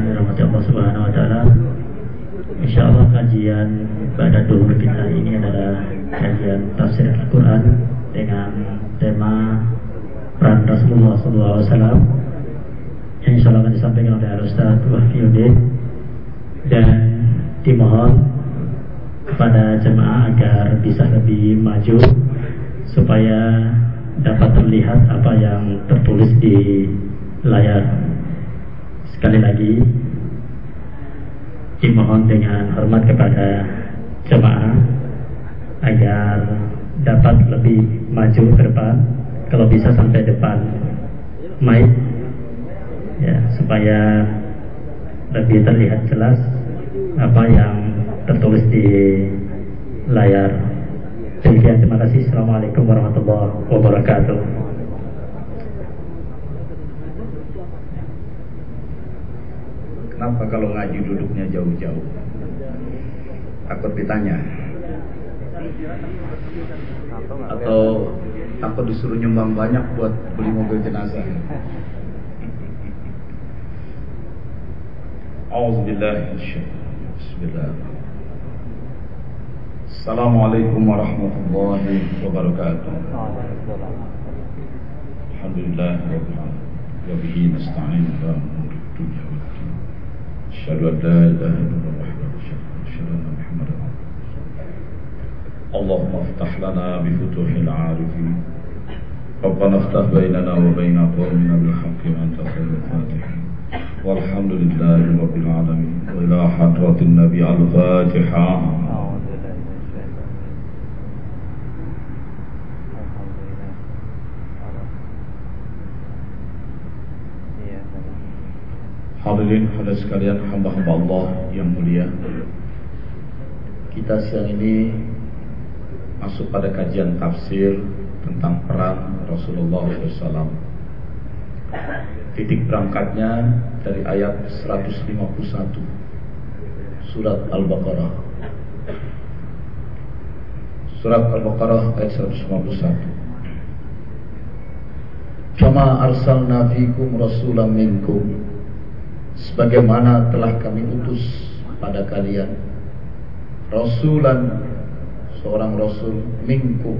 sekalian dirahmati Allah Subhanahu wa taala. Insyaallah kajian pada duhur kita ini adalah kajian tafsir Al-Qur'an dengan tema peran Rasulullah SAW yang insya Allah akan disampaikan oleh Al-Ustaz Wahfiuddin dan dimohon kepada jemaah agar bisa lebih maju supaya dapat terlihat apa yang tertulis di layar. Sekali lagi, dimohon dengan hormat kepada jemaah agar dapat lebih maju ke depan, kalau bisa sampai depan mic, ya supaya lebih terlihat jelas apa yang tertulis di layar. Demikian terima kasih. Assalamualaikum warahmatullahi wabarakatuh. Kenapa kalau ngaji duduknya jauh-jauh? Takut ditanya. Atau takut disuruh nyumbang banyak buat beli mobil jenazah. Assalamualaikum warahmatullahi wabarakatuh. Alhamdulillah wa bihi nasta'in ala dunya أشهد أن لا إله إلا الله وحده لا شريك له أشهد أن محمدا الله اللهم افتح لنا بفتوح العارفين. ربنا افتح بيننا وبين قومنا بالحق وأنت خير الفاتحين. والحمد لله رب العالمين. وإلى حضرة النبي الفاتحة. Hadirin hadirin sekalian hamba-hamba Allah yang mulia. Kita siang ini masuk pada kajian tafsir tentang peran Rasulullah SAW Titik berangkatnya dari ayat 151 Surat Al-Baqarah. Surat Al-Baqarah ayat 151 Kama arsalna fikum rasulam minkum sebagaimana telah kami utus pada kalian. Rasulan seorang rasul mingku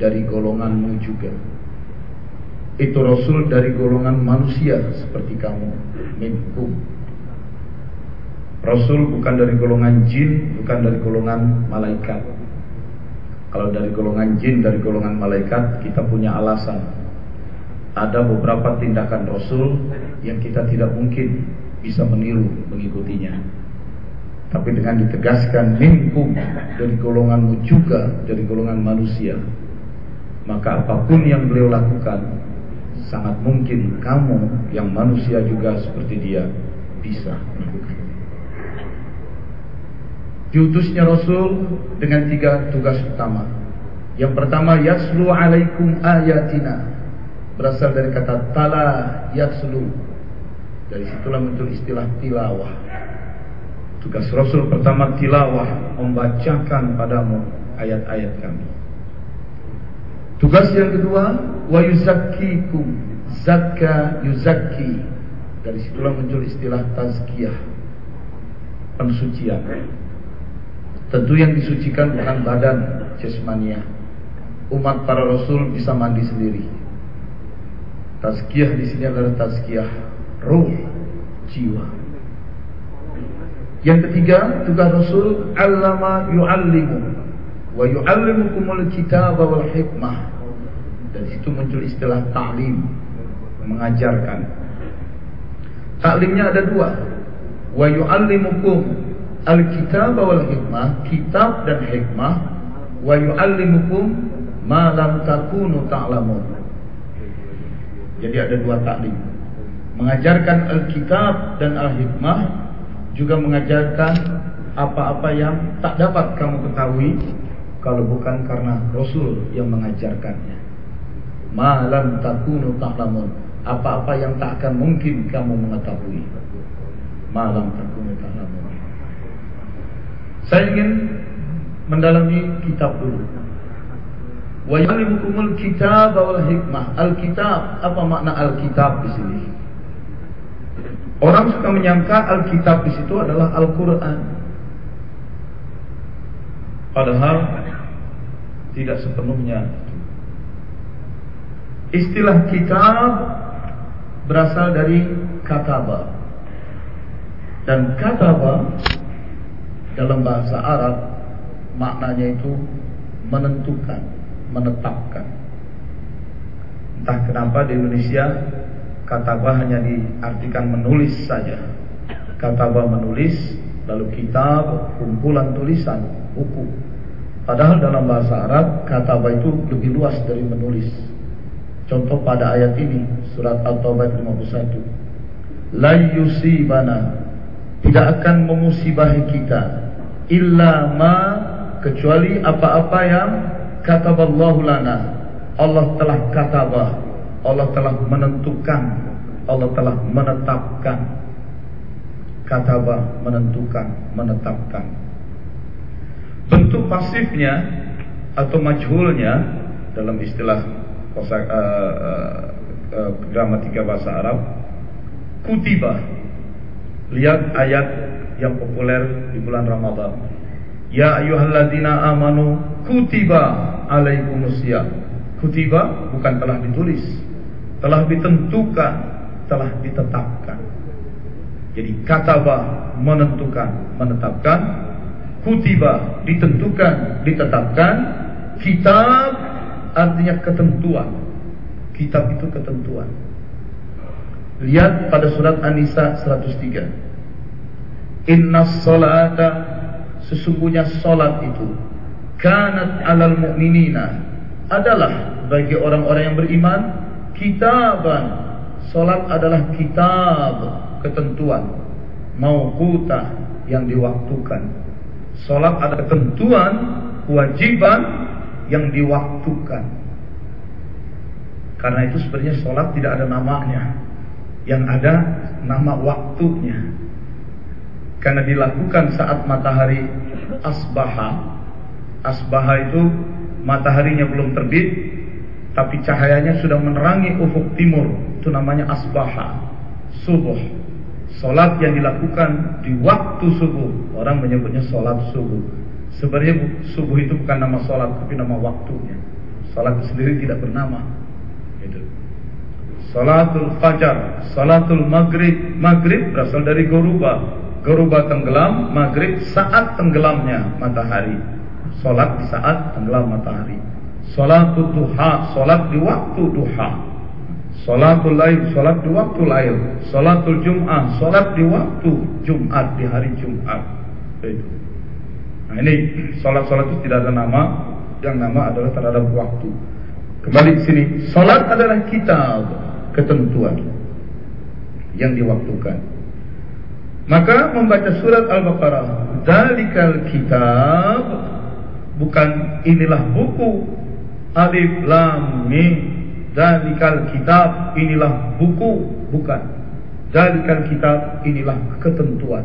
dari golonganmu juga. Itu rasul dari golongan manusia seperti kamu mingku rasul bukan dari golongan jin bukan dari golongan malaikat. Kalau dari golongan jin dari golongan malaikat kita punya alasan. Ada beberapa tindakan Rasul yang kita tidak mungkin bisa meniru mengikutinya. Tapi dengan ditegaskan minkum dari golonganmu juga dari golongan manusia, maka apa pun yang beliau lakukan sangat mungkin kamu yang manusia juga seperti dia bisa melakukan. Diutusnya Rasul dengan tiga tugas utama. Yang pertama, yaslu alaikum ayatina berasal dari kata tala yatslu. Dari situlah muncul istilah tilawah. Tugas Rasul pertama tilawah, membacakan padamu ayat-ayat kami. Tugas yang kedua, wa yuzakkikum, zakka yuzakki. Dari situlah muncul istilah tazkiyah, pensucian. Tentu yang disucikan bukan badan jasmania. Umat para rasul bisa mandi sendiri. Tazkiyah di sini adalah tazkiyah ruh, jiwa. Yang ketiga, tugas Rasul allama yu'allimu wa yu'allimukumul kitab wal hikmah. Dan situ muncul istilah ta'lim, mengajarkan. Taklimnya ada dua. Wa yu'allimukum al-kitab wal hikmah, kitab dan hikmah. Wa yu'allimukum ma lam takunu ta'lamun. Jadi ada dua taklim. Mengajarkan Alkitab dan Al-Hikmah juga mengajarkan apa-apa yang tak dapat kamu ketahui kalau bukan karena Rasul yang mengajarkannya. Malam takunu ta'lamun. Apa-apa yang tak akan mungkin kamu mengetahui. Malam takunu ta'lamun. Saya ingin mendalami kitab dulu. Wa yu'allimukumul kitab wal hikmah. Alkitab, apa makna alkitab di sini? Orang suka menyangka Alkitab di situ adalah Al-Quran. Padahal tidak sepenuhnya. Istilah kitab berasal dari kataba. Dan kataba dalam bahasa Arab maknanya itu menentukan, menetapkan. Entah kenapa di Indonesia kataba hanya diartikan menulis saja. Kataba menulis, lalu kitab kumpulan tulisan, buku. Padahal dalam bahasa Arab kataba itu lebih luas dari menulis. Contoh pada ayat ini surat At-Taubah 51. La yusibana tidak akan memusibahi kita illa ma kecuali apa-apa yang kataballahu lana. Allah telah katabah, Allah telah menentukan, Allah telah menetapkan. Katabah menentukan, menetapkan. Bentuk pasifnya atau majhulnya dalam istilah kosa, uh, uh, uh, gramatika bahasa Arab kutiba. Lihat ayat yang populer di bulan Ramadan. Ya ayyuhalladzina amanu kutiba alaikumusiyam kutiba bukan telah ditulis telah ditentukan telah ditetapkan jadi kataba menentukan menetapkan kutiba ditentukan ditetapkan kitab artinya ketentuan. Kitab itu ketentuan. Lihat pada surat An-Nisa 103. Inna salata sesungguhnya salat itu kanat alal mu'minina adalah bagi orang-orang yang beriman kitaban. Salat adalah kitab ketentuan mauqutah yang diwaktukan. Salat ada ketentuan kewajiban yang diwaktukan. Karena itu sebenarnya sholat tidak ada namanya. Yang ada nama waktunya. Karena dilakukan saat matahari asbaha. Asbaha itu mataharinya belum terbit. Tapi cahayanya sudah menerangi ufuk timur. Itu namanya asbaha. Subuh. Sholat yang dilakukan di waktu subuh. Orang menyebutnya sholat subuh. Sebenarnya subuh itu bukan nama sholat tapi nama waktunya. Sholat itu sendiri tidak bernama. Itu. Salatul fajar, salatul maghrib, maghrib berasal dari goruba. Goruba tenggelam, maghrib saat tenggelamnya matahari. Sholat di saat tenggelam matahari. Salatul duha, sholat di waktu duha. Salatul lail, sholat di waktu lail. Salatul jum'ah, sholat di waktu Jumat di hari Jumat. Nah ini sholat-sholat itu tidak ada nama, yang nama adalah terhadap waktu. Kembali ke sini, sholat adalah kitab ketentuan yang diwaktukan. Maka membaca surat Al-Baqarah, dalikal kitab bukan inilah buku alif lam mim dalikal kitab inilah buku bukan dalikal kitab inilah ketentuan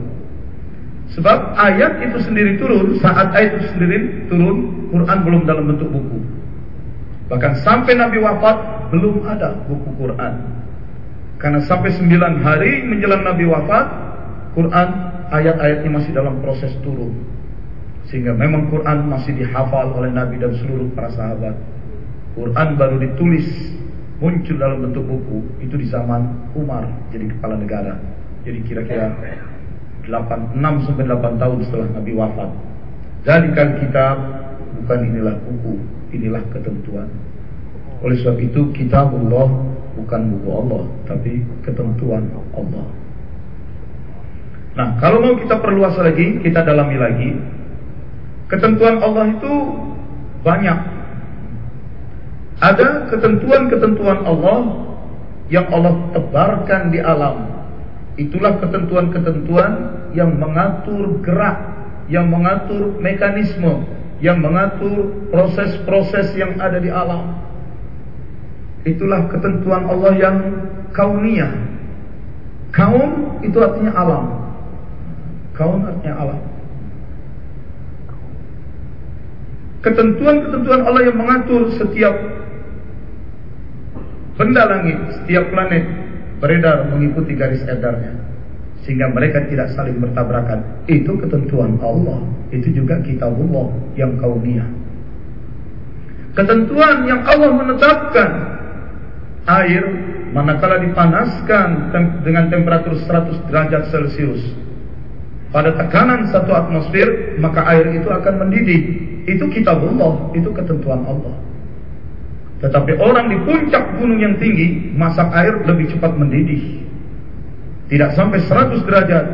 Sebab ayat itu sendiri turun, saat ayat itu sendiri turun, Quran belum dalam bentuk buku. Bahkan sampai Nabi wafat belum ada buku Quran. Karena sampai sembilan hari menjelang Nabi wafat, Quran ayat-ayatnya masih dalam proses turun. Sehingga memang Quran masih dihafal oleh Nabi dan seluruh para sahabat. Quran baru ditulis muncul dalam bentuk buku itu di zaman Umar jadi kepala negara. Jadi kira-kira 8, 6 sampai 8 tahun setelah Nabi wafat. kan kitab bukan inilah buku, inilah ketentuan. Oleh sebab itu kitab Allah bukan buku Allah, tapi ketentuan Allah. Nah, kalau mau kita perluas lagi, kita dalami lagi. Ketentuan Allah itu banyak. Ada ketentuan-ketentuan Allah yang Allah tebarkan di alam Itulah ketentuan-ketentuan yang mengatur gerak, yang mengatur mekanisme, yang mengatur proses-proses yang ada di alam. Itulah ketentuan Allah yang kauniyah. Kaum itu artinya alam. Kaun artinya alam. Ketentuan-ketentuan Allah yang mengatur setiap benda langit, setiap planet, beredar mengikuti garis edarnya. sehingga mereka tidak saling bertabrakan. Itu ketentuan Allah. Itu juga kitabullah yang kauniyah. Ketentuan yang Allah menetapkan air manakala dipanaskan dengan temperatur 100 derajat Celcius pada tekanan satu atmosfer maka air itu akan mendidih itu kitabullah itu ketentuan Allah. Tetapi orang di puncak gunung yang tinggi masak air lebih cepat mendidih. Tidak sampai 100 derajat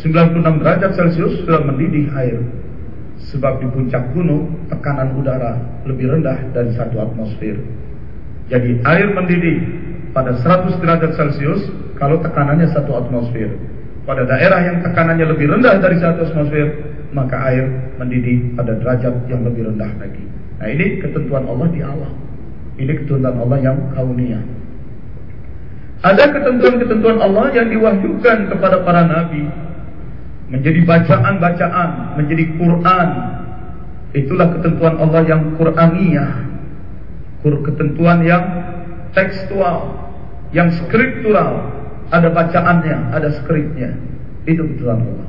96 derajat Celcius sudah mendidih air. Sebab di puncak gunung tekanan udara lebih rendah dari satu atmosfer. Jadi air mendidih pada 100 derajat Celcius kalau tekanannya satu atmosfer. Pada daerah yang tekanannya lebih rendah dari satu atmosfer maka air mendidih pada derajat yang lebih rendah lagi nah ini ketentuan Allah di alam ini ketentuan Allah yang kauniyah ada ketentuan-ketentuan Allah yang diwahyukan kepada para nabi menjadi bacaan-bacaan, menjadi Quran. Itulah ketentuan Allah yang Quraniyah. Ketentuan yang tekstual, yang skriptural. Ada bacaannya, ada skripnya. Itu ketentuan Allah.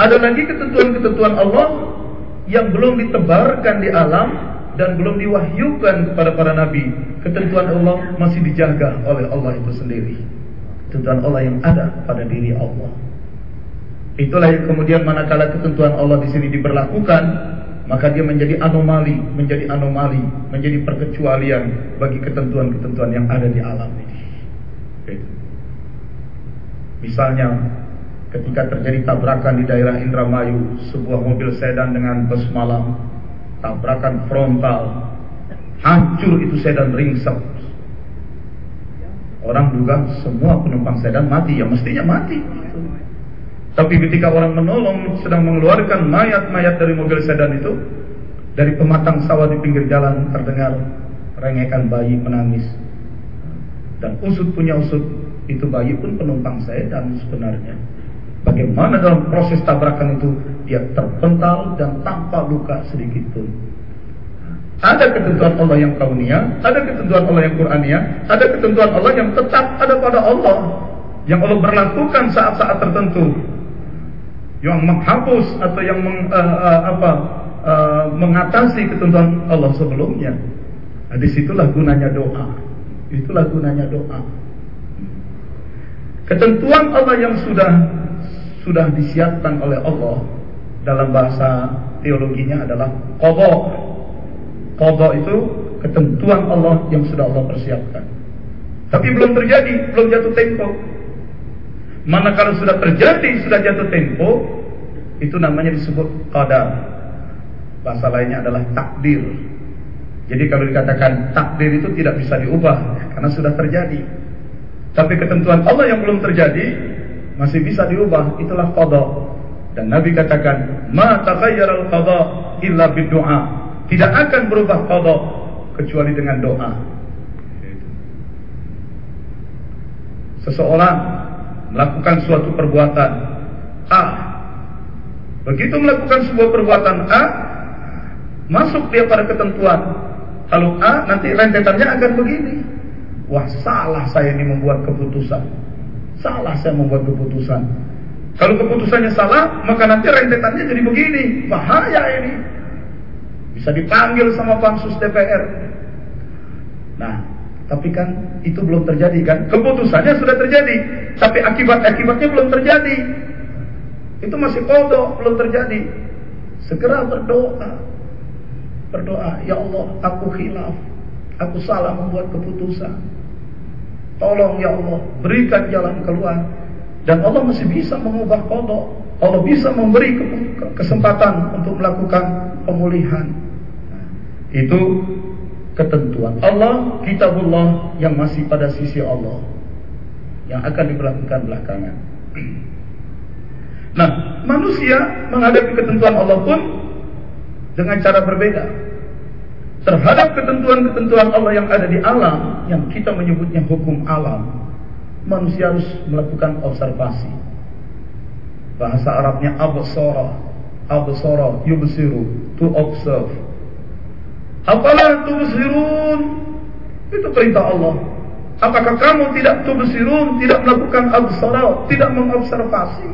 Ada lagi ketentuan-ketentuan Allah yang belum ditebarkan di alam dan belum diwahyukan kepada para nabi. Ketentuan Allah masih dijaga oleh Allah itu sendiri. Ketentuan Allah yang ada pada diri Allah. Itulah yang kemudian manakala ketentuan Allah di sini diberlakukan, maka dia menjadi anomali, menjadi anomali, menjadi perkecualian bagi ketentuan-ketentuan yang ada di alam ini. Misalnya ketika terjadi tabrakan di daerah Indramayu, sebuah mobil sedan dengan bus malam tabrakan frontal, hancur itu sedan ringsek. Orang juga semua penumpang sedan mati, ya mestinya mati. Tapi ketika orang menolong sedang mengeluarkan mayat-mayat dari mobil sedan itu, dari pematang sawah di pinggir jalan terdengar rengekan bayi menangis. Dan usut punya usut, itu bayi pun penumpang sedan sebenarnya. Bagaimana dalam proses tabrakan itu dia terpental dan tanpa luka sedikit pun. Ada ketentuan Allah yang kaunia, ada ketentuan Allah yang Qur'ania, ada ketentuan Allah yang tetap ada pada Allah. Yang Allah berlakukan saat-saat tertentu. Yang menghapus atau yang meng, uh, uh, apa, uh, mengatasi ketentuan Allah sebelumnya. Nah, di situlah gunanya doa. Itulah gunanya doa. Ketentuan Allah yang sudah sudah disiapkan oleh Allah dalam bahasa teologinya adalah qadha. Qadha itu ketentuan Allah yang sudah Allah persiapkan. Tapi belum terjadi, belum jatuh tempo. Mana kalau sudah terjadi, sudah jatuh tempo, itu namanya disebut qadar. Bahasa lainnya adalah takdir. Jadi kalau dikatakan takdir itu tidak bisa diubah karena sudah terjadi. Tapi ketentuan Allah yang belum terjadi masih bisa diubah itulah qada dan Nabi katakan ma taghayyara al-qada illa bid-du'a. Tidak akan berubah qada kecuali dengan doa. Seseorang melakukan suatu perbuatan A. Begitu melakukan sebuah perbuatan A masuk dia pada ketentuan. Kalau A nanti rentetannya akan begini. Wah salah saya ini membuat keputusan Salah saya membuat keputusan. Kalau keputusannya salah, maka nanti rentetannya jadi begini. Bahaya ini. Bisa dipanggil sama pansus DPR. Nah, tapi kan itu belum terjadi kan? Keputusannya sudah terjadi, tapi akibat-akibatnya belum terjadi. Itu masih kodok, belum terjadi. Segera berdoa. Berdoa, ya Allah, aku khilaf. Aku salah membuat keputusan. Tolong ya Allah, berikan jalan keluar. Dan Allah masih bisa mengubah kodok. Allah bisa memberi kesempatan untuk melakukan pemulihan. Itu ketentuan Allah, kitabullah yang masih pada sisi Allah. Yang akan diberlakukan belakangan. Nah, manusia menghadapi ketentuan Allah pun dengan cara berbeda terhadap ketentuan-ketentuan Allah yang ada di alam yang kita menyebutnya hukum alam manusia harus melakukan observasi. Bahasa Arabnya absara. Absara yubsiru to observe. Apalah tubsirun? Itu perintah Allah. Apakah kamu tidak tubsirun, tidak melakukan absara, tidak mengobservasi?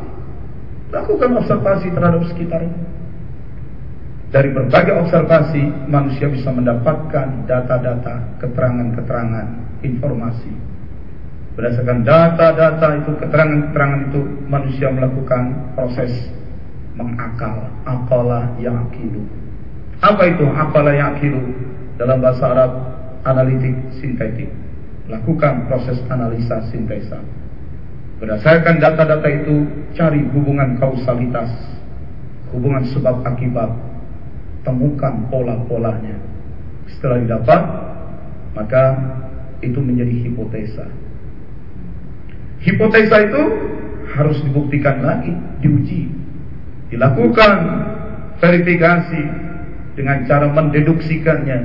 Lakukan observasi terhadap sekitarnya. Dari berbagai observasi, manusia bisa mendapatkan data-data, keterangan-keterangan, informasi. Berdasarkan data-data itu, keterangan-keterangan itu, manusia melakukan proses mengakal. Akalah yakilu. Apa itu akalah yakilu? Dalam bahasa Arab, analitik sintetik. Lakukan proses analisa sintesa. Berdasarkan data-data itu, cari hubungan kausalitas, hubungan sebab akibat, temukan pola-polanya. Setelah didapat, maka itu menjadi hipotesa. Hipotesa itu harus dibuktikan lagi, diuji. Dilakukan verifikasi dengan cara mendeduksikannya.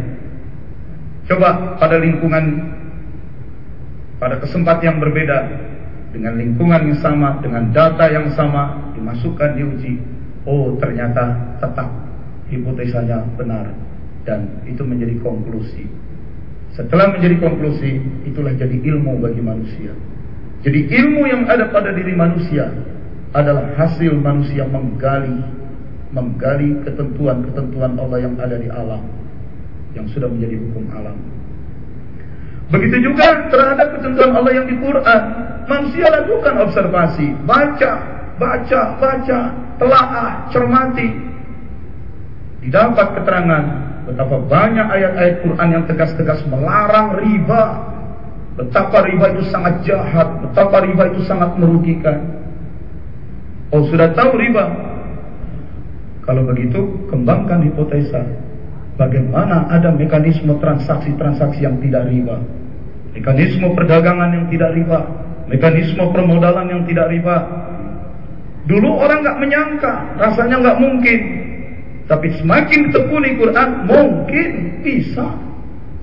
Coba pada lingkungan pada kesempatan yang berbeda dengan lingkungan yang sama, dengan data yang sama dimasukkan diuji. Oh, ternyata tetap hipotesanya benar dan itu menjadi konklusi. Setelah menjadi konklusi, itulah jadi ilmu bagi manusia. Jadi ilmu yang ada pada diri manusia adalah hasil manusia menggali menggali ketentuan-ketentuan Allah yang ada di alam yang sudah menjadi hukum alam. Begitu juga terhadap ketentuan Allah yang di Quran, manusia lakukan observasi, baca, baca, baca, telaah, cermati, didapat keterangan betapa banyak ayat-ayat Quran yang tegas-tegas melarang riba. Betapa riba itu sangat jahat, betapa riba itu sangat merugikan. Oh sudah tahu riba? Kalau begitu, kembangkan hipotesa. Bagaimana ada mekanisme transaksi-transaksi yang tidak riba? Mekanisme perdagangan yang tidak riba, mekanisme permodalan yang tidak riba. Dulu orang nggak menyangka, rasanya nggak mungkin tapi semakin tekuni Quran mungkin bisa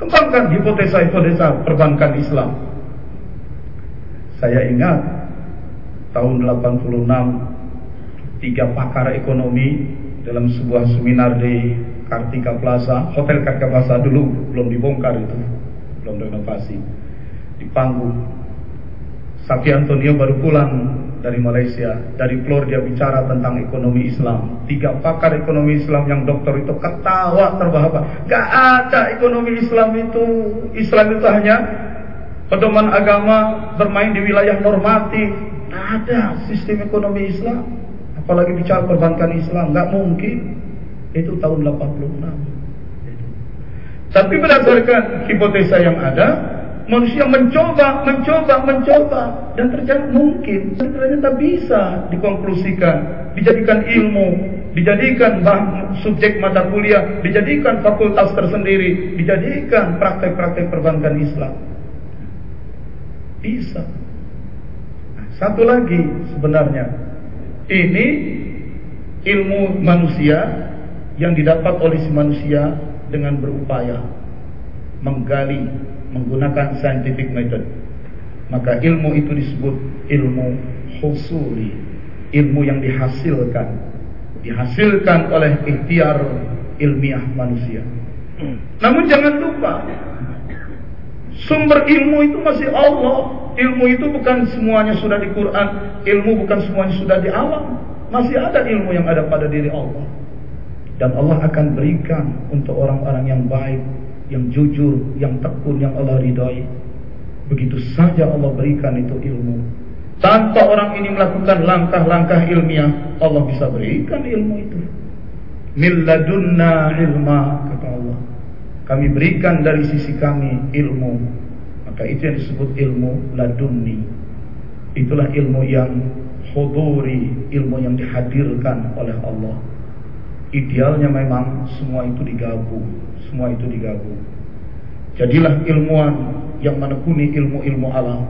kembangkan hipotesa-hipotesa perbankan Islam. Saya ingat tahun 86 tiga pakar ekonomi dalam sebuah seminar di Kartika Plaza, Hotel Kartika Plaza dulu belum dibongkar itu, belum renovasi. Di panggung Antonio baru pulang dari Malaysia. Dari floor dia bicara tentang ekonomi Islam. Tiga pakar ekonomi Islam yang dokter itu ketawa terbahak-bahak. Gak ada ekonomi Islam itu. Islam itu hanya pedoman agama bermain di wilayah normatif. Gak ada sistem ekonomi Islam. Apalagi bicara perbankan Islam. Gak mungkin. Itu tahun 86. Tapi berdasarkan hipotesa yang ada, manusia mencoba, mencoba, mencoba dan ternyata mungkin ternyata bisa dikonklusikan, dijadikan ilmu, dijadikan bah, subjek mata kuliah, dijadikan fakultas tersendiri, dijadikan praktek-praktek perbankan Islam. Bisa. Satu lagi sebenarnya ini ilmu manusia yang didapat oleh si manusia dengan berupaya menggali menggunakan scientific method. Maka ilmu itu disebut ilmu husuli. Ilmu yang dihasilkan. Dihasilkan oleh ikhtiar ilmiah manusia. Namun jangan lupa sumber ilmu itu masih Allah. Ilmu itu bukan semuanya sudah di Quran. Ilmu bukan semuanya sudah di alam. Masih ada ilmu yang ada pada diri Allah. Dan Allah akan berikan untuk orang-orang yang baik yang jujur, yang tekun, yang Allah ridhoi. Begitu saja Allah berikan itu ilmu. Tanpa orang ini melakukan langkah-langkah ilmiah, Allah bisa berikan ilmu itu. Milladunna ilma, kata Allah. Kami berikan dari sisi kami ilmu. Maka itu yang disebut ilmu ladunni. Itulah ilmu yang huduri, ilmu yang dihadirkan oleh Allah. Idealnya memang semua itu digabung, semua itu digabung. Jadilah ilmuwan yang menekuni ilmu-ilmu alam,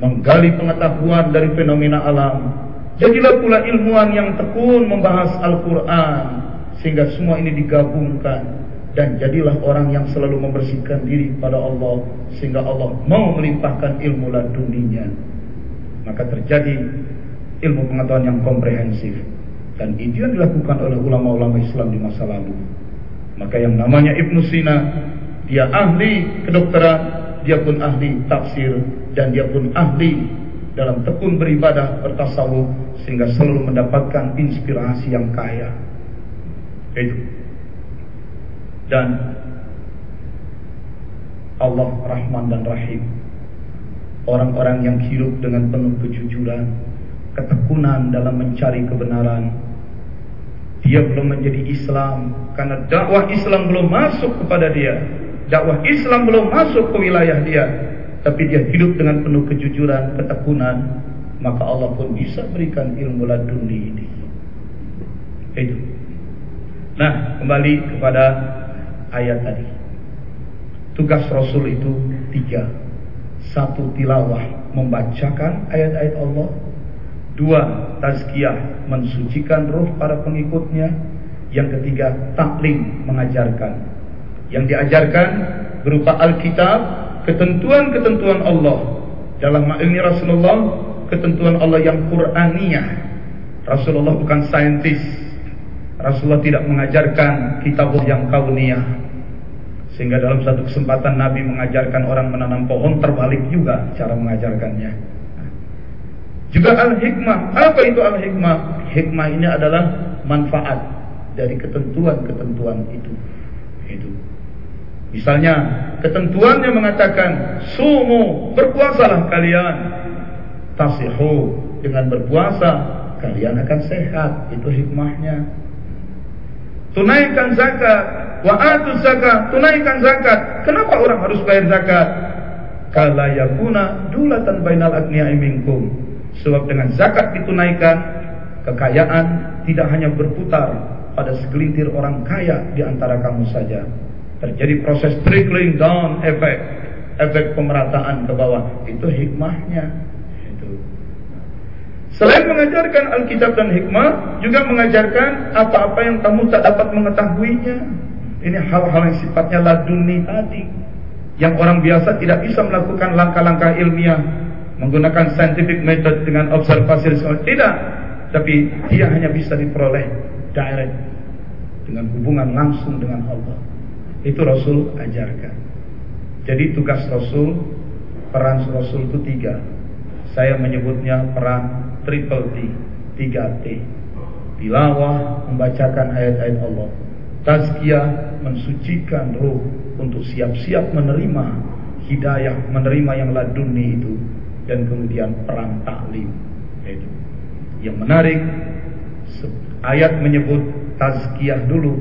menggali pengetahuan dari fenomena alam. Jadilah pula ilmuwan yang tekun membahas Al-Quran, sehingga semua ini digabungkan. Dan jadilah orang yang selalu membersihkan diri pada Allah, sehingga Allah mau melimpahkan ilmu laduninya. Maka terjadi ilmu pengetahuan yang komprehensif dan itu yang dilakukan oleh ulama-ulama Islam di masa lalu. Maka yang namanya Ibnu Sina, dia ahli kedokteran, dia pun ahli tafsir dan dia pun ahli dalam tekun beribadah bertasawuf sehingga selalu mendapatkan inspirasi yang kaya. Itu. Dan Allah Rahman dan Rahim. Orang-orang yang hidup dengan penuh kejujuran, ketekunan dalam mencari kebenaran. Dia belum menjadi Islam karena dakwah Islam belum masuk kepada dia. Dakwah Islam belum masuk ke wilayah dia. Tapi dia hidup dengan penuh kejujuran, ketekunan. Maka Allah pun bisa berikan ilmu laduni ini. Itu. Nah, kembali kepada ayat tadi. Tugas Rasul itu tiga. Satu tilawah, membacakan ayat-ayat Allah. Dua, tazkiyah, mensucikan roh para pengikutnya. Yang ketiga, taklim, mengajarkan. Yang diajarkan berupa Alkitab, ketentuan-ketentuan Allah. Dalam ini Rasulullah, ketentuan Allah yang Qur'aniyah. Rasulullah bukan saintis. Rasulullah tidak mengajarkan kitab yang kauniyah. Sehingga dalam satu kesempatan Nabi mengajarkan orang menanam pohon terbalik juga cara mengajarkannya. Juga al-hikmah. Apa itu al-hikmah? Hikmah ini adalah manfaat dari ketentuan-ketentuan itu. Itu. Misalnya ketentuannya mengatakan sumu berpuasalah kalian. Tasihu dengan berpuasa kalian akan sehat. Itu hikmahnya. Tunaikan zakat Wa atu zakat, tunaikan zakat. Kenapa orang harus bayar zakat? Kala yakuna dulatan bainal agniya'i minkum. Sebab dengan zakat ditunaikan, kekayaan tidak hanya berputar pada segelintir orang kaya di antara kamu saja. Terjadi proses trickling down effect, efek pemerataan ke bawah. Itu hikmahnya. Selain mengajarkan Alkitab dan hikmah, juga mengajarkan apa-apa yang kamu tak dapat mengetahuinya. Ini hal-hal yang sifatnya laduni tadi. Yang orang biasa tidak bisa melakukan langkah-langkah ilmiah. Menggunakan scientific method dengan observasi. Tidak. Tapi dia hanya bisa diperoleh direct. Dengan hubungan langsung dengan Allah. Itu Rasul ajarkan. Jadi tugas Rasul, peran Rasul itu tiga. Saya menyebutnya peran triple T, tiga T. Tilawah, membacakan ayat-ayat Allah Tazkiyah mensucikan roh untuk siap-siap menerima hidayah, menerima yang laduni itu dan kemudian perang taklim itu. Yang menarik ayat menyebut tazkiyah dulu,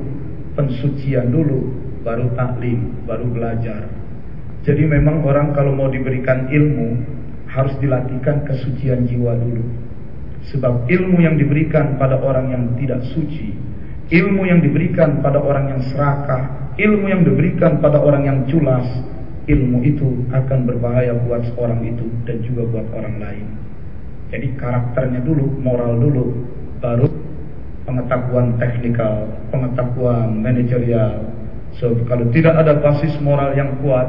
pensucian dulu, baru taklim, baru belajar. Jadi memang orang kalau mau diberikan ilmu harus dilatihkan kesucian jiwa dulu. Sebab ilmu yang diberikan pada orang yang tidak suci Ilmu yang diberikan pada orang yang serakah, ilmu yang diberikan pada orang yang culas, ilmu itu akan berbahaya buat orang itu dan juga buat orang lain. Jadi karakternya dulu, moral dulu, baru pengetahuan teknikal, pengetahuan manajerial. So kalau tidak ada basis moral yang kuat,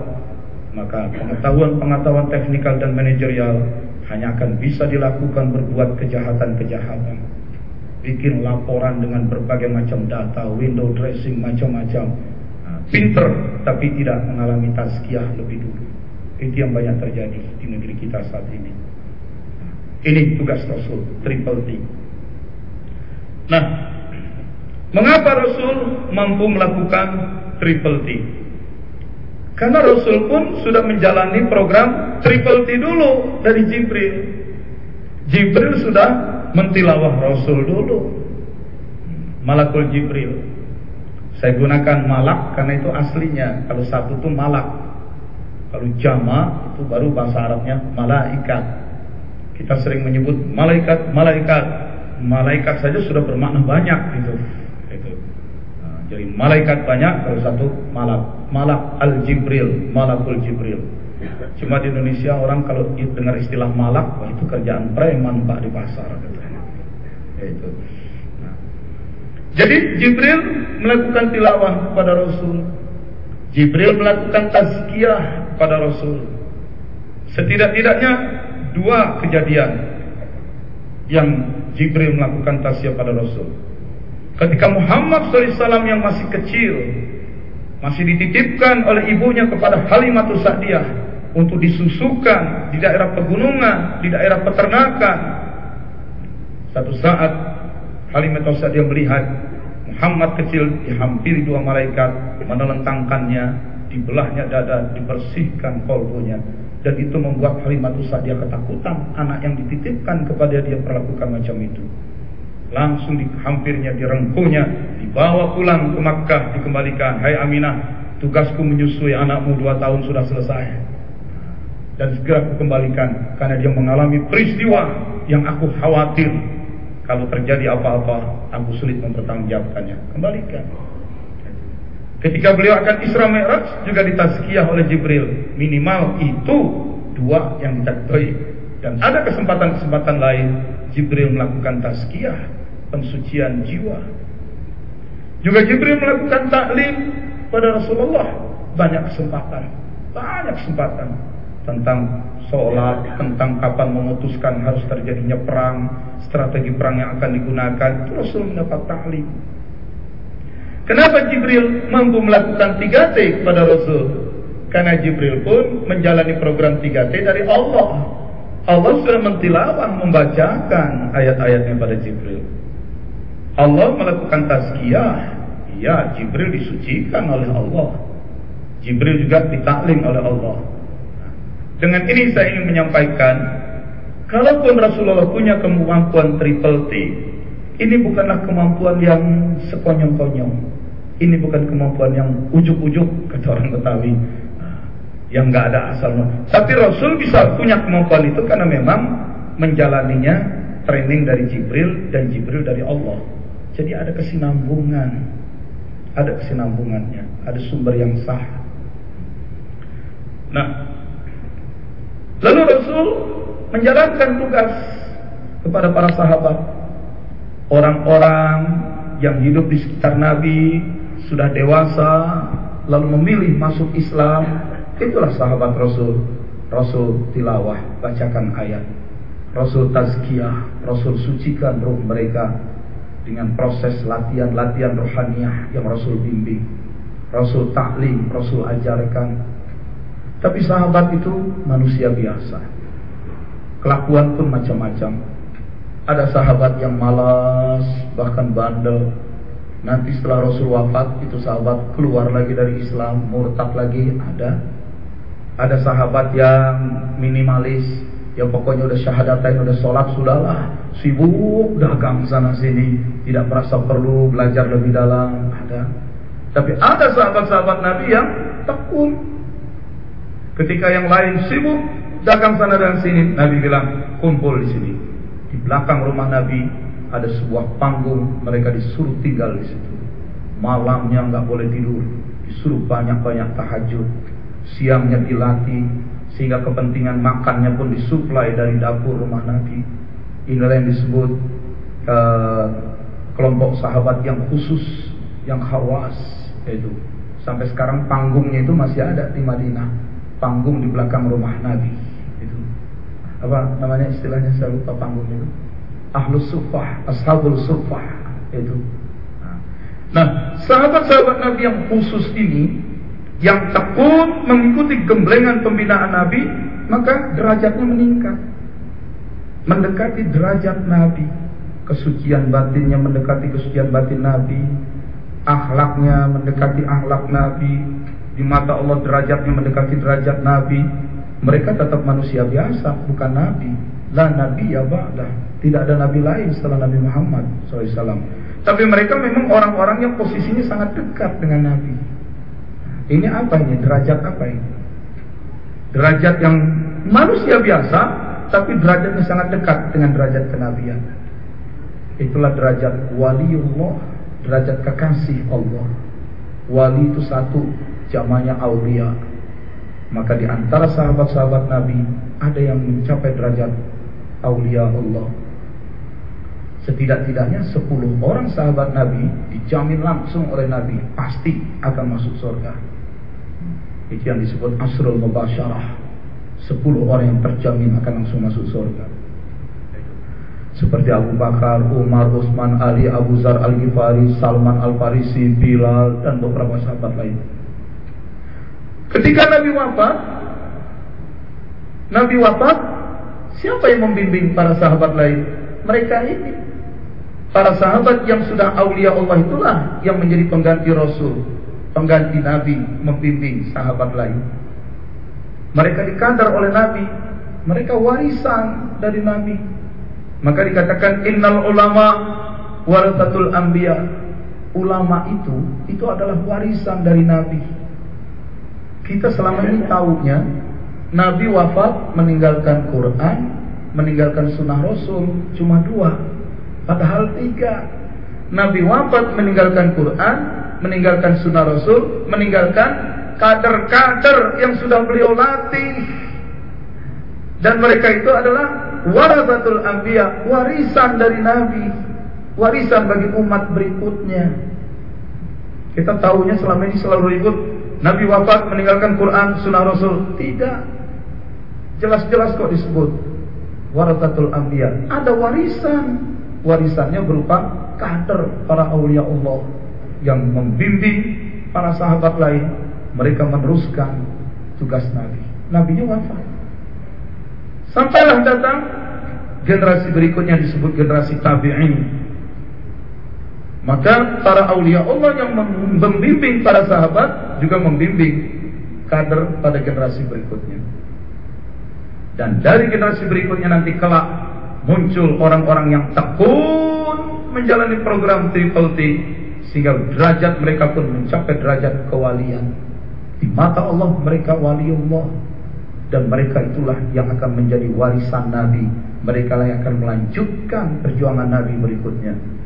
maka pengetahuan-pengetahuan teknikal dan manajerial hanya akan bisa dilakukan berbuat kejahatan-kejahatan bikin laporan dengan berbagai macam data, window dressing macam-macam. Pinter tapi tidak mengalami tazkiyah lebih dulu. Itu yang banyak terjadi di negeri kita saat ini. Ini tugas Rasul, triple T. Nah, mengapa Rasul mampu melakukan triple T? Karena Rasul pun sudah menjalani program triple T dulu dari Jibril. Jibril sudah mentilawah Rasul dulu. Malakul Jibril. Saya gunakan malak karena itu aslinya. Kalau satu itu malak. Kalau jama itu baru bahasa Arabnya malaikat. Kita sering menyebut malaikat, malaikat. Malaikat saja sudah bermakna banyak gitu. Itu. Nah, jadi malaikat banyak kalau satu malak. Malak al Jibril, malakul Jibril. Cuma di Indonesia orang kalau dengar istilah malak, itu kerjaan preman pak di pasar. Gitu itu. Jadi Jibril melakukan tilawah pada Rasul. Jibril melakukan tazkiyah pada Rasul. Setidak-tidaknya dua kejadian yang Jibril melakukan tazkiyah pada Rasul. Ketika Muhammad SAW yang masih kecil masih dititipkan oleh ibunya kepada Halimatus Sa'diyah untuk disusukan di daerah pegunungan, di daerah peternakan. Satu saat Halimah Sa'diyah melihat Muhammad kecil dihampiri dua malaikat menelentangkannya, dibelahnya dada, dibersihkan kolbunya. Dan itu membuat Halimah Sa'diyah ketakutan. Anak yang dititipkan kepada dia perlakukan macam itu. Langsung dihampirnya, direngkuhnya, dibawa pulang ke Makkah, dikembalikan. Hai Aminah, tugasku menyusui anakmu dua tahun sudah selesai. Dan segera kukembalikan karena dia mengalami peristiwa yang aku khawatir kalau terjadi apa-apa, aku sulit mempertanggungjawabkannya. Kembalikan. Ketika beliau akan Isra Mi'raj juga ditazkiyah oleh Jibril. Minimal itu dua yang ditakdoi. Dan ada kesempatan-kesempatan lain Jibril melakukan tazkiyah, pensucian jiwa. Juga Jibril melakukan taklim pada Rasulullah banyak kesempatan, banyak kesempatan tentang sholat, tentang kapan memutuskan harus terjadinya perang, strategi perang yang akan digunakan, itu Rasul mendapat taklim. Kenapa Jibril mampu melakukan 3T kepada Rasul? Karena Jibril pun menjalani program 3T dari Allah. Allah sudah mentilawah membacakan ayat-ayatnya pada Jibril. Allah melakukan tazkiyah. Ya, Jibril disucikan oleh Allah. Jibril juga ditaklim oleh Allah. Dengan ini saya ingin menyampaikan, kalaupun Rasulullah punya kemampuan triple T, ini bukanlah kemampuan yang sekonyong-konyong. Ini bukan kemampuan yang ujuk-ujuk kata orang Betawi yang nggak ada asalnya. Tapi Rasul bisa punya kemampuan itu karena memang menjalaninya training dari Jibril dan Jibril dari Allah. Jadi ada kesinambungan, ada kesinambungannya, ada sumber yang sah. Nah, lalu Rasul menjalankan tugas kepada para sahabat, orang-orang yang hidup di sekitar Nabi sudah dewasa, lalu memilih masuk Islam Itulah sahabat Rasul. Rasul tilawah, bacakan ayat. Rasul tazkiyah, Rasul sucikan roh mereka dengan proses latihan-latihan rohaniah yang Rasul bimbing. Rasul taklim, Rasul ajarkan. Tapi sahabat itu manusia biasa. Kelakuan pun macam-macam. Ada sahabat yang malas, bahkan bandel. Nanti setelah Rasul wafat, itu sahabat keluar lagi dari Islam, murtad lagi, ada ada sahabat yang minimalis, yang pokoknya udah syahadatain, udah sholat, sudahlah. Sibuk dagang sana sini, tidak merasa perlu belajar lebih dalam. Ada. Tapi ada sahabat-sahabat Nabi yang tekun. Ketika yang lain sibuk dagang sana dan sini, Nabi bilang kumpul di sini. Di belakang rumah Nabi ada sebuah panggung, mereka disuruh tinggal di situ. Malamnya nggak boleh tidur, disuruh banyak-banyak tahajud siangnya dilatih sehingga kepentingan makannya pun disuplai dari dapur rumah Nabi. Inilah yang disebut uh, kelompok sahabat yang khusus, yang khawas itu. Sampai sekarang panggungnya itu masih ada di Madinah. Panggung di belakang rumah Nabi. Itu. Apa namanya istilahnya saya lupa panggung itu. Ahlus Sufah, Ashabul Sufah itu. Nah, sahabat-sahabat Nabi yang khusus ini yang tekun mengikuti gemblengan pembinaan Nabi, maka derajatnya meningkat. Mendekati derajat Nabi, kesucian batinnya mendekati kesucian batin Nabi, akhlaknya mendekati akhlak Nabi, di mata Allah derajatnya mendekati derajat Nabi. Mereka tetap manusia biasa, bukan Nabi. La Nabi ya ba'dah. Tidak ada Nabi lain setelah Nabi Muhammad SAW. Tapi mereka memang orang-orang yang posisinya sangat dekat dengan Nabi. Ini apa ini? Derajat apa ini? Derajat yang manusia biasa, tapi derajatnya sangat dekat dengan derajat kenabian. Itulah derajat waliullah, derajat kekasih Allah. Wali itu satu, jamanya aulia. Maka di antara sahabat-sahabat Nabi ada yang mencapai derajat aulia Allah. Setidak-tidaknya 10 orang sahabat Nabi dijamin langsung oleh Nabi pasti akan masuk surga. Itu yang disebut asrul mubasyarah. Sepuluh orang yang terjamin akan langsung masuk surga. Seperti Abu Bakar, Umar, Utsman, Ali, Abu Zar Al-Ghifari, Salman Al-Farisi, Bilal, dan beberapa sahabat lain. Ketika Nabi wafat, Nabi wafat, siapa yang membimbing para sahabat lain? Mereka ini. Para sahabat yang sudah aulia Allah itulah yang menjadi pengganti Rasul, pengganti Nabi, membimbing sahabat lain. Mereka dikadar oleh Nabi, mereka warisan dari Nabi. Maka dikatakan innal ulama warathatul anbiya. Ulama itu itu adalah warisan dari Nabi. Kita selama ini tahunya Nabi wafat meninggalkan Quran, meninggalkan sunnah Rasul cuma dua. Padahal tiga. Nabi wafat meninggalkan Quran, meninggalkan sunnah Rasul, meninggalkan kader-kader yang sudah beliau latih. Dan mereka itu adalah warasatul anbiya, warisan dari Nabi, warisan bagi umat berikutnya. Kita tahunya selama ini selalu ribut Nabi wafat meninggalkan Quran, sunnah Rasul. Tidak. Jelas-jelas kok disebut warasatul anbiya. Ada warisan. Warisannya berupa kader para aulia Allah yang membimbing para sahabat lain. Mereka meneruskan tugas Nabi. Nabinya wafat. Sampailah datang generasi berikutnya disebut generasi tabi'in. Maka para aulia Allah yang membimbing para sahabat juga membimbing kader pada generasi berikutnya. Dan dari generasi berikutnya nanti kelak muncul orang-orang yang tekun menjalani program Triple T sehingga derajat mereka pun mencapai derajat kewalian. Di mata Allah mereka wali Allah dan mereka itulah yang akan menjadi warisan Nabi. Mereka lah yang akan melanjutkan perjuangan Nabi berikutnya.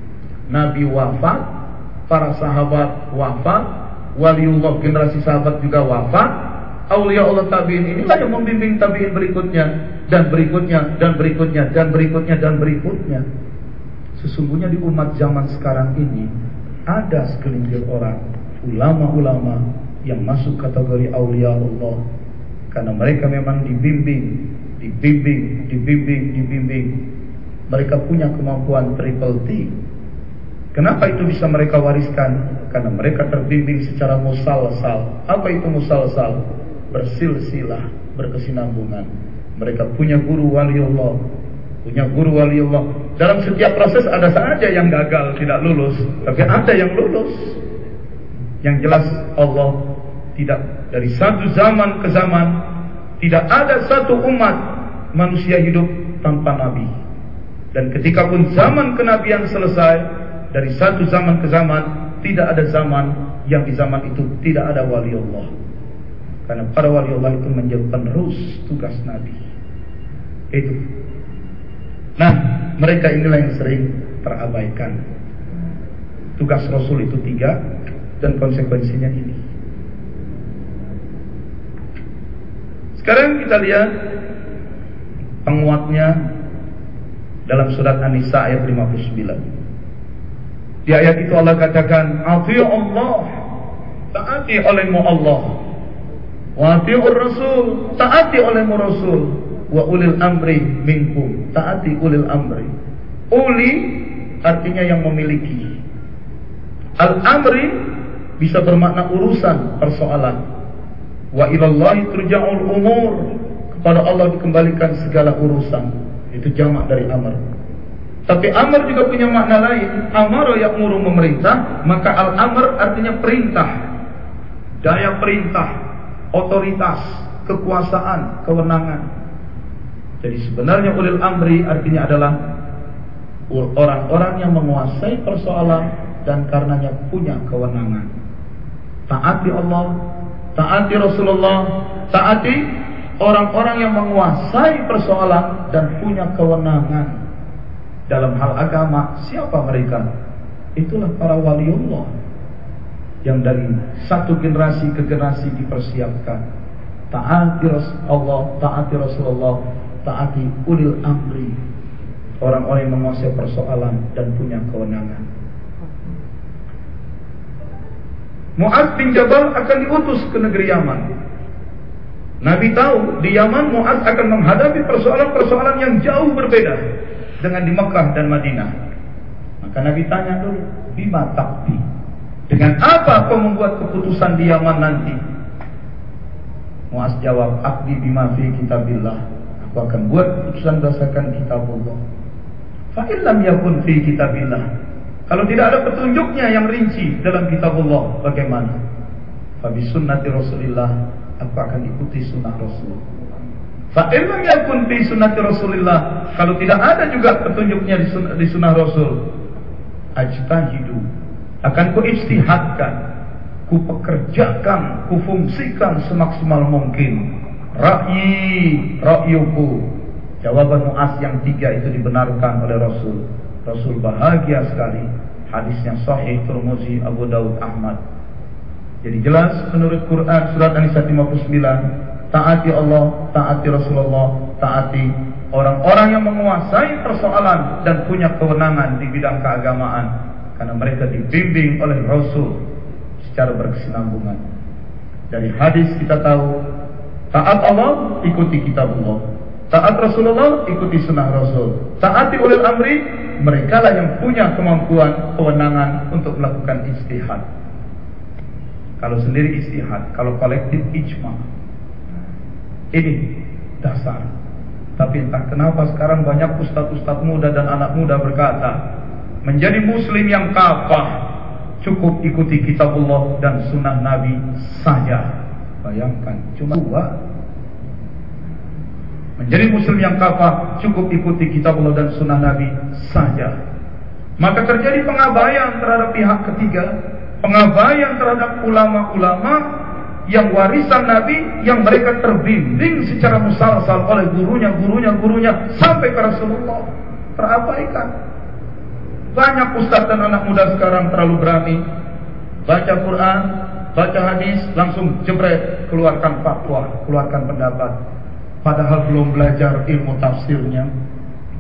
Nabi wafat, para sahabat wafat, waliullah generasi sahabat juga wafat, Aulia Allah tabiin inilah yang membimbing tabiin berikutnya dan berikutnya dan berikutnya dan berikutnya dan berikutnya. Sesungguhnya di umat zaman sekarang ini ada segelintir orang ulama-ulama yang masuk kategori aulia Allah karena mereka memang dibimbing, dibimbing, dibimbing, dibimbing. Mereka punya kemampuan triple T. Kenapa itu bisa mereka wariskan? Karena mereka terbimbing secara musalsal. Apa itu musalsal? bersilsilah, berkesinambungan. Mereka punya guru wali Allah, punya guru wali Allah. Dalam setiap proses ada saja yang gagal tidak lulus, tapi ada yang lulus. Yang jelas Allah tidak dari satu zaman ke zaman tidak ada satu umat manusia hidup tanpa nabi. Dan ketika pun zaman kenabian selesai dari satu zaman ke zaman tidak ada zaman yang di zaman itu tidak ada wali Allah. Karena para wali Allah itu menjadi penerus tugas Nabi. Itu. Nah, mereka inilah yang sering terabaikan. Tugas Rasul itu tiga dan konsekuensinya ini. Sekarang kita lihat penguatnya dalam surat An-Nisa ayat 59. Di ayat itu Allah katakan, "Atiyu Allah, taati olehmu Allah." Wa rasul, taati olehmu rasul. Wa ulil amri minkum, taati ulil amri. Uli artinya yang memiliki. Al-amri bisa bermakna urusan, persoalan. Wa ilallahi turja'ul umur. Kepada Allah dikembalikan segala urusan. Itu jamak dari amr. Tapi amr juga punya makna lain. Amar yang muru memerintah, maka al-amr artinya perintah. Daya perintah, otoritas, kekuasaan, kewenangan. Jadi sebenarnya ulil amri artinya adalah orang-orang yang menguasai persoalan dan karenanya punya kewenangan. Taati Allah, taati Rasulullah, taati orang-orang yang menguasai persoalan dan punya kewenangan dalam hal agama. Siapa mereka? Itulah para waliullah yang dari satu generasi ke generasi dipersiapkan. Taati Allah, taati Rasulullah, taati ulil amri. Orang-orang yang menguasai persoalan dan punya kewenangan. Mu'ad bin Jabal akan diutus ke negeri Yaman. Nabi tahu di Yaman Mu'ad akan menghadapi persoalan-persoalan yang jauh berbeda dengan di Mekah dan Madinah. Maka Nabi tanya dulu, bima takti? Dengan apa kau membuat keputusan di Yaman nanti? Muaz jawab, "Abdi bima fi kitabillah." Aku akan buat keputusan berdasarkan kitabullah. Fa illam yakun fi kitabillah. Kalau tidak ada petunjuknya yang rinci dalam kitabullah, bagaimana? Fa bi sunnati Rasulillah, aku akan ikuti sunnah Rasul. Fa illam yakun fi sunnati Rasulillah, kalau tidak ada juga petunjuknya di sunnah, di sunnah Rasul, ajtahidu. Akan ku ijtihadkan ku pekerjakan, ku fungsikan semaksimal mungkin. Ra'yi, ra'yuku. Jawaban Mu'az yang tiga itu dibenarkan oleh Rasul. Rasul bahagia sekali. Hadisnya sahih Turmuzi, Abu Daud, Ahmad. Jadi jelas menurut Quran surat An-Nisa 59, taati Allah, taati Rasulullah, taati orang-orang yang menguasai persoalan dan punya kewenangan di bidang keagamaan karena mereka dibimbing oleh Rasul secara berkesinambungan. Dari hadis kita tahu taat Allah ikuti kitab Allah. Taat Rasulullah ikuti sunnah Rasul. Taati ulil amri mereka lah yang punya kemampuan kewenangan untuk melakukan istihad. Kalau sendiri istihad, kalau kolektif ijma. Ini dasar. Tapi entah kenapa sekarang banyak ustadz-ustadz muda dan anak muda berkata, menjadi muslim yang kafah Cukup ikuti kitabullah dan sunnah Nabi saja. Bayangkan, cuma dua. Menjadi muslim yang kafah, cukup ikuti kitabullah dan sunnah Nabi saja. Maka terjadi pengabaian terhadap pihak ketiga, pengabaian terhadap ulama-ulama yang warisan Nabi yang mereka terbimbing secara musalsal oleh gurunya, gurunya, gurunya sampai ke Rasulullah terabaikan. Banyak ustaz dan anak muda sekarang terlalu berani baca Quran, baca hadis, langsung jebret keluarkan fatwa, keluarkan pendapat. Padahal belum belajar ilmu tafsirnya,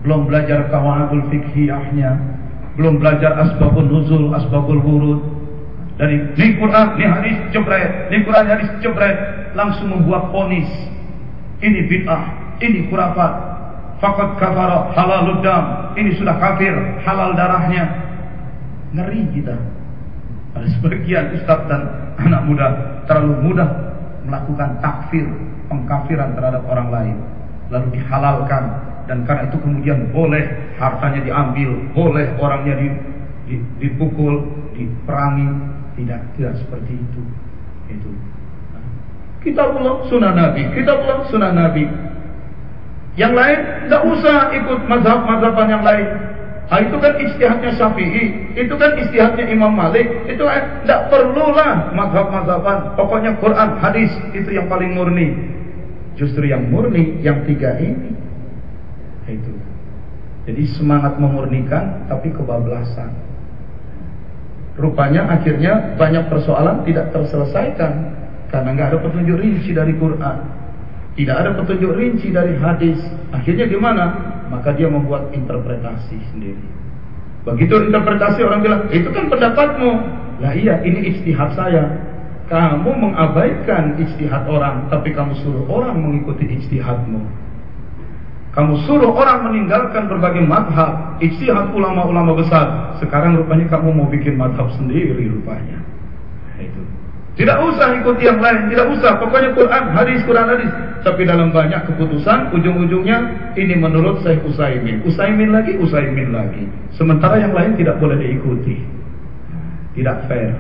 belum belajar kawaidul fikhiyahnya, belum belajar asbabun nuzul, asbabul wurud. Dari ini Quran, ini hadis jebret, ini Quran, hadis jebret, langsung membuat ponis. Ini bid'ah, ini khurafat, Fakat kafara halal dam. Ini sudah kafir, halal darahnya. Ngeri kita. Ada sebagian ustaz dan anak muda terlalu mudah melakukan takfir, pengkafiran terhadap orang lain. Lalu dihalalkan dan karena itu kemudian boleh hartanya diambil, boleh orangnya dipukul, diperangi. Tidak, tidak seperti itu. Itu. Kita pulang sunnah Nabi, kita pulang sunnah Nabi. Yang lain tidak usah ikut mazhab-mazhaban yang lain. Nah, itu kan istihadnya Syafi'i, itu kan istihadnya Imam Malik, itu kan tidak perlulah mazhab-mazhaban. Pokoknya Quran, hadis itu yang paling murni. Justru yang murni yang tiga ini. Itu. Jadi semangat memurnikan tapi kebablasan. Rupanya akhirnya banyak persoalan tidak terselesaikan karena nggak ada petunjuk rinci dari Quran. Tidak ada petunjuk rinci dari hadis. Akhirnya gimana? Maka dia membuat interpretasi sendiri. Begitu interpretasi orang bilang, itu kan pendapatmu. Lah iya, ini istihad saya. Kamu mengabaikan istihad orang, tapi kamu suruh orang mengikuti istihadmu. Kamu suruh orang meninggalkan berbagai madhab, istihad ulama-ulama besar. Sekarang rupanya kamu mau bikin madhab sendiri rupanya. Tidak usah ikut yang lain, tidak usah. Pokoknya Quran, hadis, Quran, hadis. Tapi dalam banyak keputusan, ujung-ujungnya ini menurut saya Usaimin. Usaimin lagi, Usaimin lagi. Sementara yang lain tidak boleh diikuti. Tidak fair.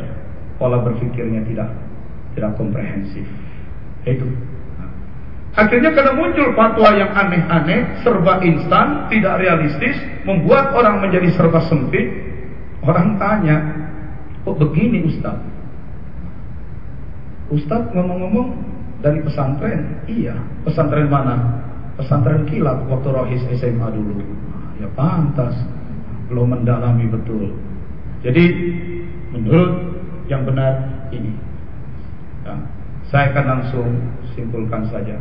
Pola berpikirnya tidak tidak komprehensif. Itu. Akhirnya karena muncul fatwa yang aneh-aneh, serba instan, tidak realistis, membuat orang menjadi serba sempit. Orang tanya, kok begini Ustaz? Ustadz ngomong-ngomong dari pesantren, iya. Pesantren mana? Pesantren kilat waktu Rohis SMA dulu. Ya pantas, belum mendalami betul. Jadi menurut yang benar ini, ya, saya akan langsung simpulkan saja.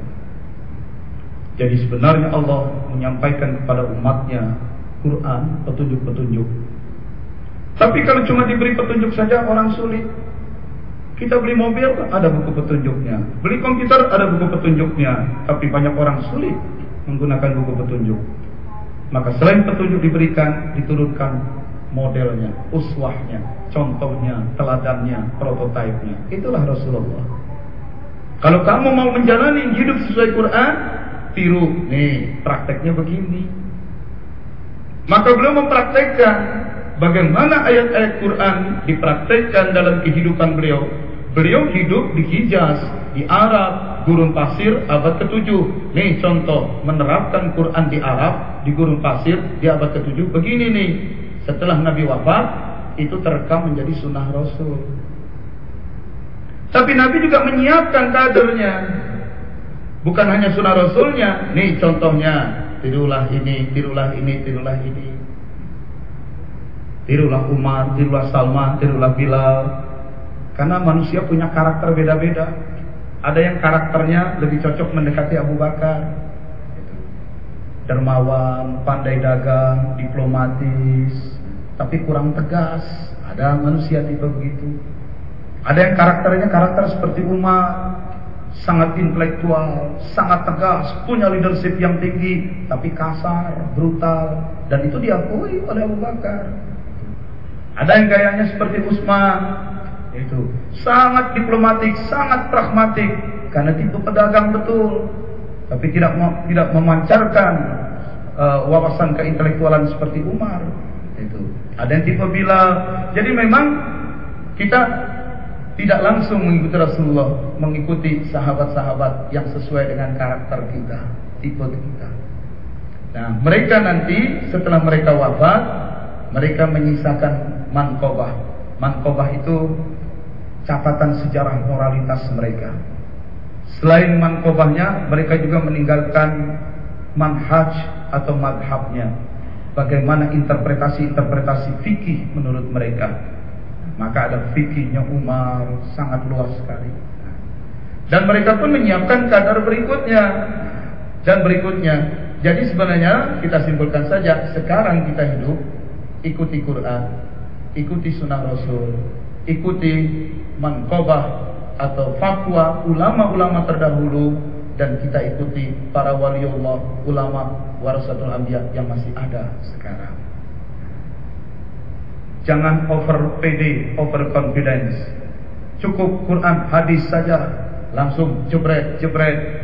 Jadi sebenarnya Allah menyampaikan kepada umatnya Quran, petunjuk-petunjuk. Tapi kalau cuma diberi petunjuk saja orang sulit. Kita beli mobil ada buku petunjuknya, beli komputer ada buku petunjuknya, tapi banyak orang sulit menggunakan buku petunjuk. Maka selain petunjuk diberikan, diturunkan modelnya, uswahnya, contohnya, teladannya, prototipenya. Itulah Rasulullah. Kalau kamu mau menjalani hidup sesuai Quran, tiru. Nih, prakteknya begini. Maka beliau mempraktekkan bagaimana ayat-ayat Quran dipraktekkan dalam kehidupan beliau. Beliau hidup di Hijaz, di Arab, gurun pasir abad ke-7. Nih contoh menerapkan Quran di Arab, di gurun pasir di abad ke-7. Begini nih, setelah Nabi wafat itu terekam menjadi sunnah Rasul. Tapi Nabi juga menyiapkan kadernya. Bukan hanya sunnah Rasulnya. Nih contohnya. Tirulah ini, tirulah ini, tirulah ini. Tirulah Umar, tirulah Salman, tirulah Bilal. Karena manusia punya karakter beda-beda. Ada yang karakternya lebih cocok mendekati Abu Bakar. Dermawan, pandai dagang, diplomatis, tapi kurang tegas. Ada manusia tipe begitu. Ada yang karakternya karakter seperti Umar, sangat intelektual, sangat tegas, punya leadership yang tinggi, tapi kasar, brutal, dan itu diakui oleh Abu Bakar. Ada yang gayanya seperti Utsman, itu sangat diplomatik, sangat pragmatik, karena tipe pedagang betul, tapi tidak tidak memancarkan uh, wawasan keintelektualan seperti Umar. Itu ada yang tipe Bilal. Jadi memang kita tidak langsung mengikuti Rasulullah, mengikuti sahabat-sahabat yang sesuai dengan karakter kita, tipe kita. Nah, mereka nanti setelah mereka wafat, mereka menyisakan mankobah. Mankobah itu catatan sejarah moralitas mereka. Selain mankobahnya, mereka juga meninggalkan manhaj atau madhabnya. Bagaimana interpretasi-interpretasi fikih menurut mereka maka ada fikihnya Umar sangat luas sekali. Dan mereka pun menyiapkan kadar berikutnya dan berikutnya. Jadi sebenarnya kita simpulkan saja sekarang kita hidup ikuti Quran, ikuti Sunnah Rasul, ikuti mankobah atau fatwa ulama-ulama terdahulu dan kita ikuti para waliullah, ulama warasatul anbiya yang masih ada sekarang. Jangan over PD, over confidence. Cukup Quran, hadis saja, langsung jebret, jebret.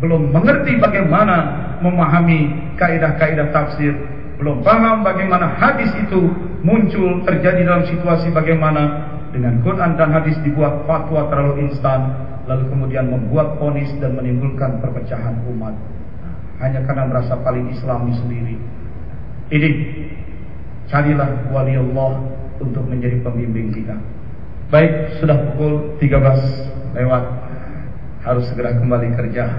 Belum mengerti bagaimana memahami kaidah-kaidah tafsir, belum paham bagaimana hadis itu muncul terjadi dalam situasi bagaimana dengan Quran dan hadis dibuat fatwa terlalu instan, lalu kemudian membuat ponis dan menimbulkan perpecahan umat hanya karena merasa paling islami sendiri. Ini carilah wali Allah untuk menjadi pembimbing kita. Baik, sudah pukul 13 lewat. Harus segera kembali kerja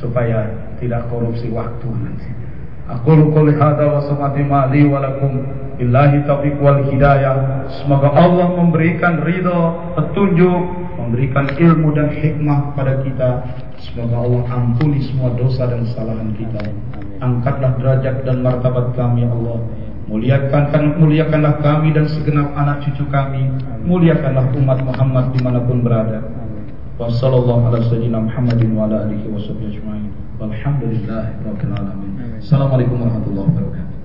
supaya tidak korupsi waktu nanti. Aku hadza wa samati mali wa lakum billahi taufiq wal hidayah. Semoga Allah memberikan ridho, petunjuk, memberikan ilmu dan hikmah pada kita. Semoga Allah ampuni semua dosa dan kesalahan kita. Angkatlah derajat dan martabat kami ya Allah. Muliakan, muliakanlah kami dan segenap anak cucu kami. Muliakanlah umat Muhammad di mana pun berada. Wassalamualaikum warahmatullahi wabarakatuh. Assalamualaikum warahmatullahi wabarakatuh.